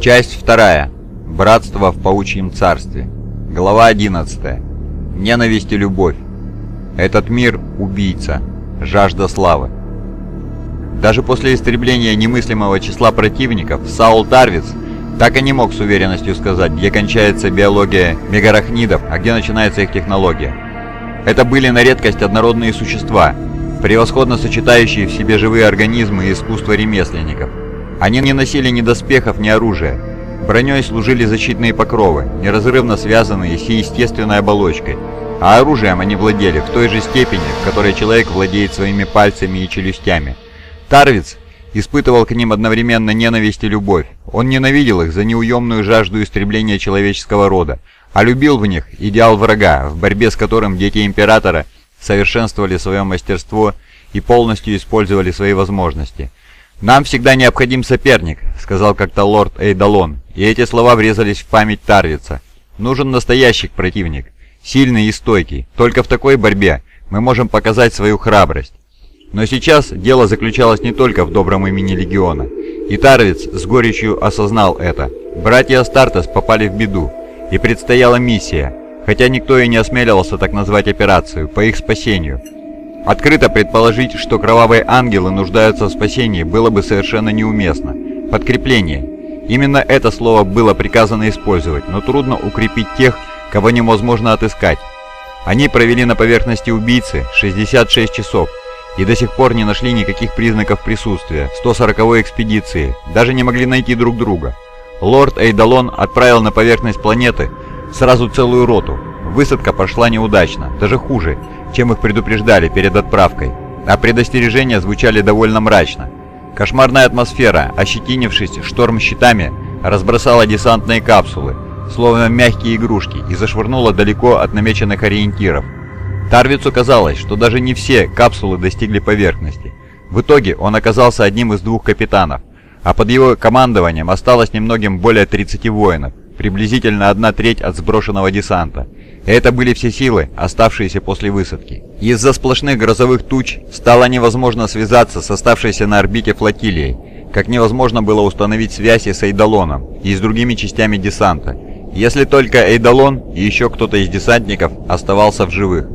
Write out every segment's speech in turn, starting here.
Часть вторая. Братство в паучьем царстве. Глава 11. Ненависть и любовь. Этот мир – убийца. Жажда славы. Даже после истребления немыслимого числа противников, Саул Тарвиц так и не мог с уверенностью сказать, где кончается биология мегарахнидов, а где начинается их технология. Это были на редкость однородные существа, превосходно сочетающие в себе живые организмы и искусство ремесленников. Они не носили ни доспехов, ни оружия. Броней служили защитные покровы, неразрывно связанные с естественной оболочкой, а оружием они владели в той же степени, в которой человек владеет своими пальцами и челюстями. Тарвиц испытывал к ним одновременно ненависть и любовь. Он ненавидел их за неуемную жажду истребления человеческого рода, а любил в них идеал врага, в борьбе с которым дети Императора совершенствовали свое мастерство и полностью использовали свои возможности – «Нам всегда необходим соперник», — сказал как-то лорд Эйдалон, и эти слова врезались в память Тарвица. «Нужен настоящий противник, сильный и стойкий. Только в такой борьбе мы можем показать свою храбрость». Но сейчас дело заключалось не только в добром имени Легиона. И Тарвиц с горечью осознал это. Братья Астартес попали в беду, и предстояла миссия, хотя никто и не осмеливался так назвать операцию, по их спасению — Открыто предположить, что кровавые ангелы нуждаются в спасении, было бы совершенно неуместно. Подкрепление. Именно это слово было приказано использовать, но трудно укрепить тех, кого невозможно отыскать. Они провели на поверхности убийцы 66 часов и до сих пор не нашли никаких признаков присутствия 140-й экспедиции, даже не могли найти друг друга. Лорд Эйдалон отправил на поверхность планеты сразу целую роту. Высадка прошла неудачно, даже хуже – чем их предупреждали перед отправкой, а предостережения звучали довольно мрачно. Кошмарная атмосфера, ощетинившись шторм-щитами, разбросала десантные капсулы, словно мягкие игрушки, и зашвырнула далеко от намеченных ориентиров. Тарвицу казалось, что даже не все капсулы достигли поверхности. В итоге он оказался одним из двух капитанов, а под его командованием осталось немногим более 30 воинов, приблизительно одна треть от сброшенного десанта. Это были все силы, оставшиеся после высадки. Из-за сплошных грозовых туч стало невозможно связаться с оставшейся на орбите флотилией, как невозможно было установить связи с Эйдалоном и с другими частями десанта, если только Эйдалон и еще кто-то из десантников оставался в живых.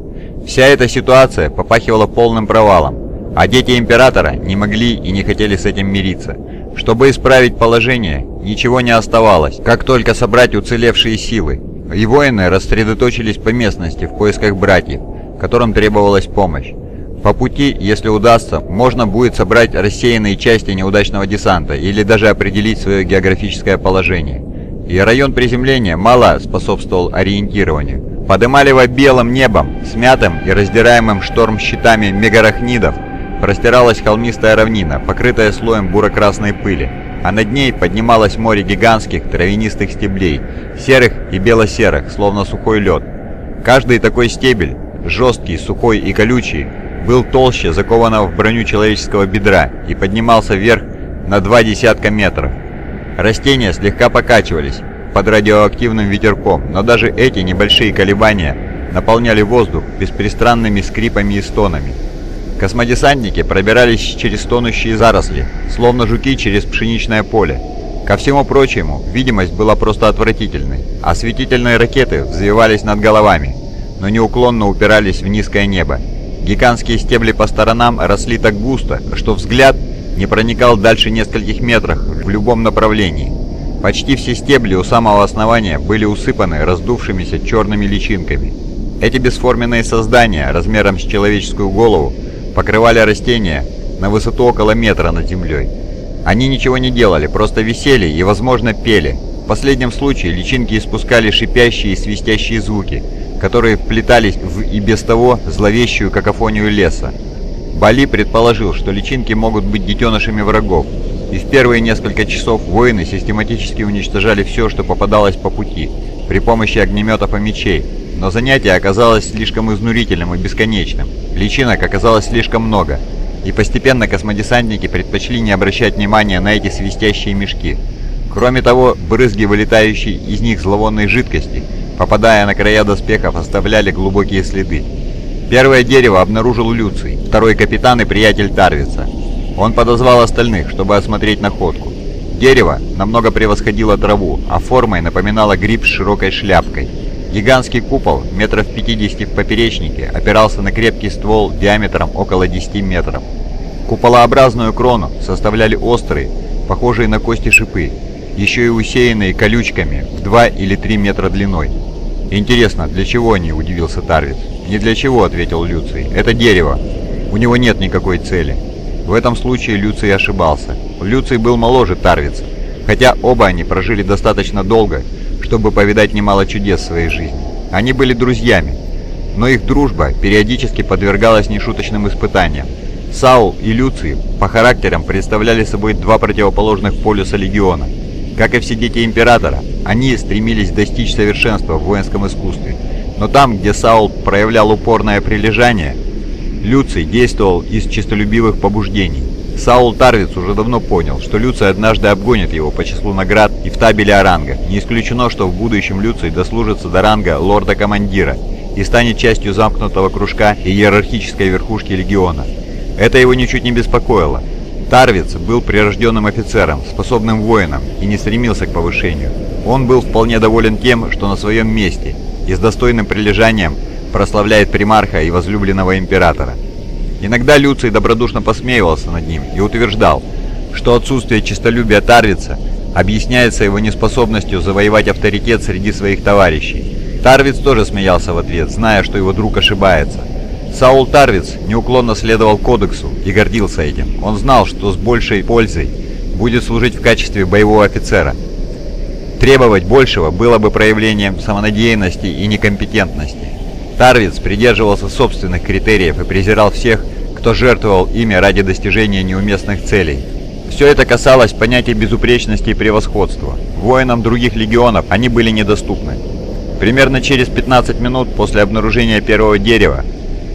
Вся эта ситуация попахивала полным провалом, а дети Императора не могли и не хотели с этим мириться. Чтобы исправить положение, ничего не оставалось, как только собрать уцелевшие силы, и воины рассредоточились по местности в поисках братьев, которым требовалась помощь. По пути, если удастся, можно будет собрать рассеянные части неудачного десанта или даже определить свое географическое положение. И район приземления мало способствовал ориентированию. Подымалево белым небом, смятым и раздираемым шторм щитами мегарахнидов, простиралась холмистая равнина, покрытая слоем буро-красной пыли а над ней поднималось море гигантских травянистых стеблей, серых и бело-серых, словно сухой лед. Каждый такой стебель, жесткий, сухой и колючий, был толще закованного в броню человеческого бедра и поднимался вверх на два десятка метров. Растения слегка покачивались под радиоактивным ветерком, но даже эти небольшие колебания наполняли воздух беспрестанными скрипами и стонами. Космодесантники пробирались через тонущие заросли, словно жуки через пшеничное поле. Ко всему прочему, видимость была просто отвратительной. Осветительные ракеты взвивались над головами, но неуклонно упирались в низкое небо. Гигантские стебли по сторонам росли так густо, что взгляд не проникал дальше нескольких метров в любом направлении. Почти все стебли у самого основания были усыпаны раздувшимися черными личинками. Эти бесформенные создания размером с человеческую голову покрывали растения на высоту около метра над землей. Они ничего не делали, просто висели и, возможно, пели. В последнем случае личинки испускали шипящие и свистящие звуки, которые вплетались в и без того зловещую какофонию леса. Бали предположил, что личинки могут быть детенышами врагов, и в первые несколько часов воины систематически уничтожали все, что попадалось по пути, при помощи огнеметов и мечей, но занятие оказалось слишком изнурительным и бесконечным. Личинок оказалось слишком много, и постепенно космодесантники предпочли не обращать внимания на эти свистящие мешки. Кроме того, брызги, вылетающие из них зловонной жидкости, попадая на края доспехов, оставляли глубокие следы. Первое дерево обнаружил Люций, второй капитан и приятель Тарвица. Он подозвал остальных, чтобы осмотреть находку. Дерево намного превосходило траву, а формой напоминало гриб с широкой шляпкой. Гигантский купол, метров 50 в поперечнике, опирался на крепкий ствол диаметром около 10 метров. Куполообразную крону составляли острые, похожие на кости шипы, еще и усеянные колючками в 2 или 3 метра длиной. «Интересно, для чего они?» – удивился Тарвиц. «Не для чего», – ответил Люций. «Это дерево. У него нет никакой цели». В этом случае Люций ошибался. Люций был моложе Тарвица, хотя оба они прожили достаточно долго, чтобы повидать немало чудес в своей жизни. Они были друзьями, но их дружба периодически подвергалась нешуточным испытаниям. Саул и Люций по характерам представляли собой два противоположных полюса легиона. Как и все дети Императора, они стремились достичь совершенства в воинском искусстве. Но там, где Саул проявлял упорное прилежание, Люций действовал из честолюбивых побуждений. Саул Тарвиц уже давно понял, что Люций однажды обгонит его по числу наград и в табеле о рангах. Не исключено, что в будущем Люций дослужится до ранга лорда-командира и станет частью замкнутого кружка и иерархической верхушки легиона. Это его ничуть не беспокоило. Тарвиц был прирожденным офицером, способным воином и не стремился к повышению. Он был вполне доволен тем, что на своем месте и с достойным прилежанием прославляет примарха и возлюбленного императора. Иногда Люций добродушно посмеивался над ним и утверждал, что отсутствие честолюбия Тарвица объясняется его неспособностью завоевать авторитет среди своих товарищей. Тарвиц тоже смеялся в ответ, зная, что его друг ошибается – Саул Тарвиц неуклонно следовал кодексу и гордился этим. Он знал, что с большей пользой будет служить в качестве боевого офицера. Требовать большего было бы проявлением самонадеянности и некомпетентности. Тарвиц придерживался собственных критериев и презирал всех, кто жертвовал ими ради достижения неуместных целей. Все это касалось понятия безупречности и превосходства. Воинам других легионов они были недоступны. Примерно через 15 минут после обнаружения первого дерева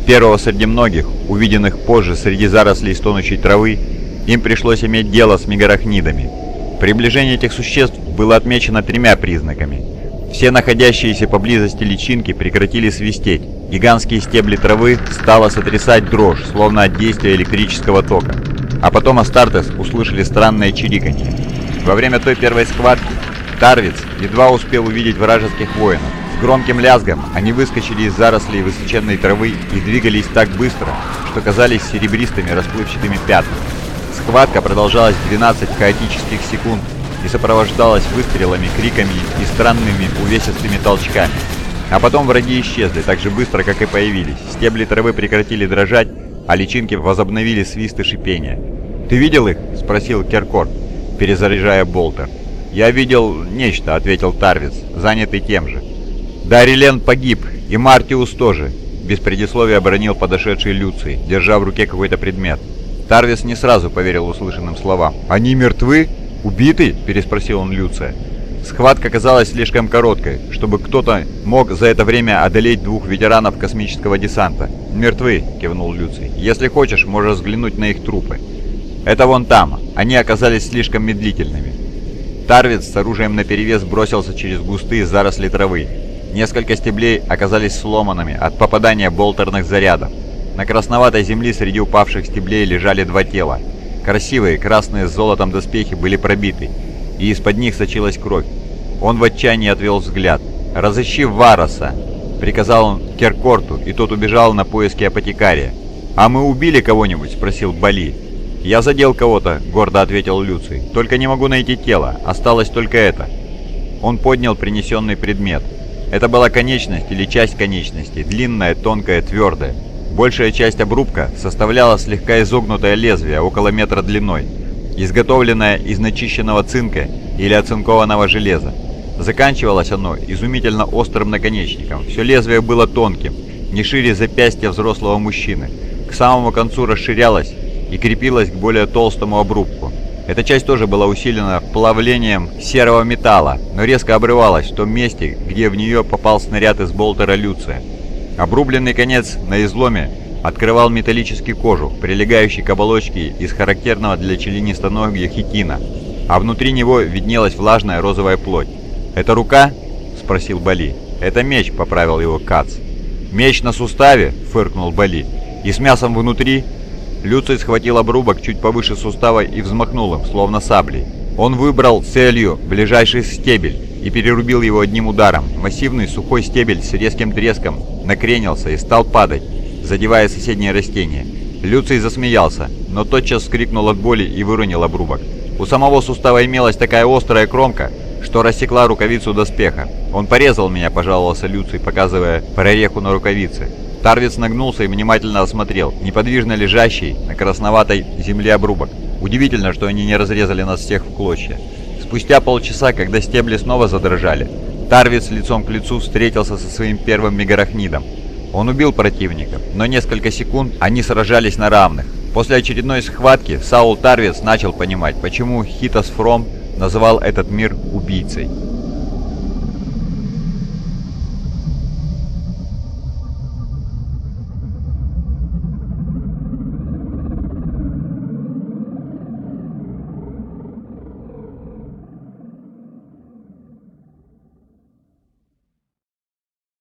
Первого среди многих, увиденных позже среди зарослей стонущей травы, им пришлось иметь дело с мегарахнидами. Приближение этих существ было отмечено тремя признаками. Все находящиеся поблизости личинки прекратили свистеть. Гигантские стебли травы стало сотрясать дрожь, словно от действия электрического тока. А потом Астартес услышали странное чириканье. Во время той первой схватки Тарвиц едва успел увидеть вражеских воинов громким лязгом они выскочили из зарослей высоченной травы и двигались так быстро, что казались серебристыми расплывчатыми пятнами. Схватка продолжалась 12 хаотических секунд и сопровождалась выстрелами, криками и странными увесистыми толчками. А потом враги исчезли так же быстро, как и появились. Стебли травы прекратили дрожать, а личинки возобновили свист и шипение. «Ты видел их?» — спросил Керкорт, перезаряжая болтер. «Я видел нечто», — ответил Тарвиц, занятый тем же. Дарилен погиб, и Мартиус тоже, без предисловия оборонил подошедший Люций, держа в руке какой-то предмет. Тарвис не сразу поверил услышанным словам. «Они мертвы? Убиты?» – переспросил он Люция. Схватка казалась слишком короткой, чтобы кто-то мог за это время одолеть двух ветеранов космического десанта. «Мертвы», — кивнул Люций. «Если хочешь, можешь взглянуть на их трупы». «Это вон там. Они оказались слишком медлительными». Тарвиц с оружием наперевес бросился через густые заросли травы. Несколько стеблей оказались сломанными от попадания болтерных зарядов. На красноватой земле среди упавших стеблей лежали два тела. Красивые красные с золотом доспехи были пробиты, и из-под них сочилась кровь. Он в отчаянии отвел взгляд. «Разыщи Вароса!» — приказал он Керкорту, и тот убежал на поиски апотекария. «А мы убили кого-нибудь?» — спросил Бали. «Я задел кого-то», — гордо ответил Люций. «Только не могу найти тело. Осталось только это». Он поднял принесенный предмет. Это была конечность или часть конечности, длинная, тонкая, твердая. Большая часть обрубка составляла слегка изогнутое лезвие, около метра длиной, изготовленное из начищенного цинка или оцинкованного железа. Заканчивалось оно изумительно острым наконечником. Все лезвие было тонким, не шире запястья взрослого мужчины. К самому концу расширялось и крепилось к более толстому обрубку. Эта часть тоже была усилена плавлением серого металла, но резко обрывалась в том месте, где в нее попал снаряд из болтера Люция. Обрубленный конец на изломе открывал металлический кожух, прилегающий к оболочке из характерного для членистоногих хитина, а внутри него виднелась влажная розовая плоть. «Это рука?» – спросил Бали. «Это меч», – поправил его Кац. «Меч на суставе?» – фыркнул Бали. «И с мясом внутри?» Люций схватил обрубок чуть повыше сустава и взмахнул им, словно саблей. Он выбрал целью ближайший стебель и перерубил его одним ударом. Массивный сухой стебель с резким треском накренился и стал падать, задевая соседние растения. Люций засмеялся, но тотчас скрикнул от боли и выронил обрубок. У самого сустава имелась такая острая кромка, что рассекла рукавицу доспеха. «Он порезал меня», — пожаловался Люций, показывая прореху на рукавице. Тарвиц нагнулся и внимательно осмотрел неподвижно лежащий на красноватой земле обрубок. Удивительно, что они не разрезали нас всех в клочья. Спустя полчаса, когда стебли снова задрожали, Тарвиц лицом к лицу встретился со своим первым мегарахнидом. Он убил противника, но несколько секунд они сражались на равных. После очередной схватки Саул Тарвиц начал понимать, почему Хитос Фром называл этот мир убийцей.